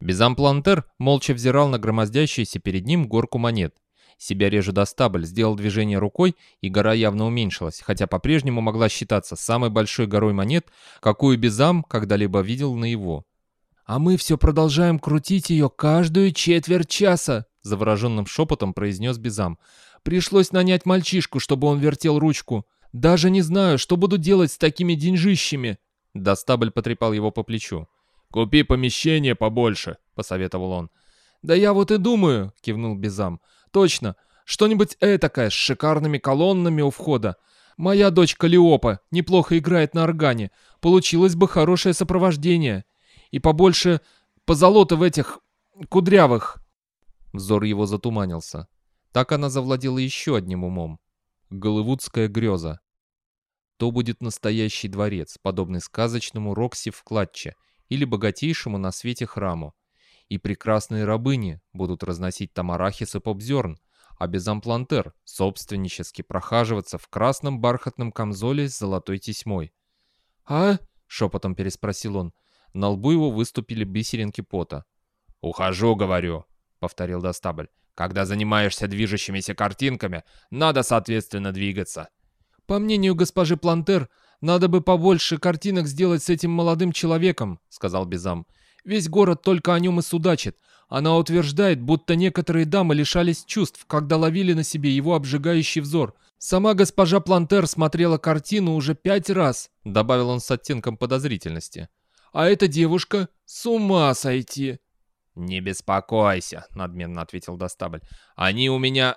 Безамплантер молча взирал на громоздящуюся перед ним горку монет. Себя реже достабль сделал движение рукой, и гора явно уменьшилась, хотя по-прежнему могла считаться самой большой горой монет, какую Безам когда-либо видел на его. «А мы все продолжаем крутить ее каждую четверть часа», — завороженным шепотом произнес Безам. «Пришлось нанять мальчишку, чтобы он вертел ручку. Даже не знаю, что буду делать с такими деньжищами». Достабль потрепал его по плечу. «Купи помещение побольше», — посоветовал он. «Да я вот и думаю», — кивнул Безам. «Точно, что-нибудь этакое с шикарными колоннами у входа. Моя дочь Калиопа неплохо играет на органе. Получилось бы хорошее сопровождение. И побольше позолота в этих кудрявых». Взор его затуманился. Так она завладела еще одним умом. Голливудская греза. То будет настоящий дворец, подобный сказочному Рокси в Клатче — или богатейшему на свете храму. И прекрасные рабыни будут разносить там арахис и попзерн, а безамплантер собственнически прохаживаться в красном бархатном камзоле с золотой тесьмой. «А?» — шепотом переспросил он. На лбу его выступили бисеринки пота. «Ухожу, говорю», — повторил Достабль. «Когда занимаешься движущимися картинками, надо, соответственно, двигаться». «По мнению госпожи Плантер, «Надо бы побольше картинок сделать с этим молодым человеком», — сказал Безам. «Весь город только о нем и судачит. Она утверждает, будто некоторые дамы лишались чувств, когда ловили на себе его обжигающий взор. Сама госпожа Плантер смотрела картину уже пять раз», — добавил он с оттенком подозрительности. «А эта девушка с ума сойти!» «Не беспокойся», — надменно ответил Достабль. «Они у меня...»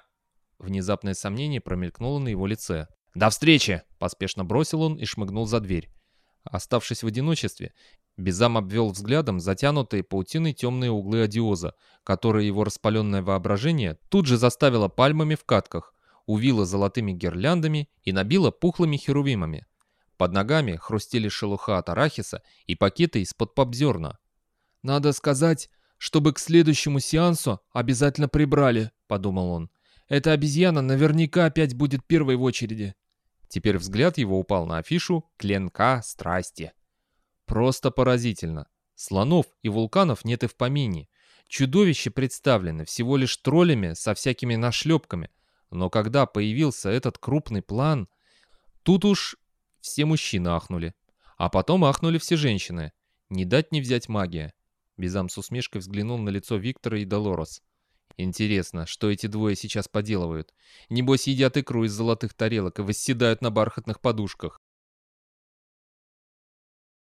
Внезапное сомнение промелькнуло на его лице. «До встречи!» — поспешно бросил он и шмыгнул за дверь. Оставшись в одиночестве, Безам обвел взглядом затянутые паутиной темные углы одиоза, которые его распаленное воображение тут же заставило пальмами в катках, увило золотыми гирляндами и набило пухлыми херувимами. Под ногами хрустели шелуха от арахиса и пакеты из-под попзерна. «Надо сказать, чтобы к следующему сеансу обязательно прибрали», — подумал он. «Эта обезьяна наверняка опять будет первой в очереди». Теперь взгляд его упал на афишу «Кленка страсти». Просто поразительно. Слонов и вулканов нет и в помине. Чудовища представлены всего лишь троллями со всякими нашлепками. Но когда появился этот крупный план, тут уж все мужчины ахнули. А потом ахнули все женщины. Не дать не взять магия. Безам с усмешкой взглянул на лицо Виктора и Долорес. Интересно, что эти двое сейчас поделывают? Небось едят икру из золотых тарелок и восседают на бархатных подушках.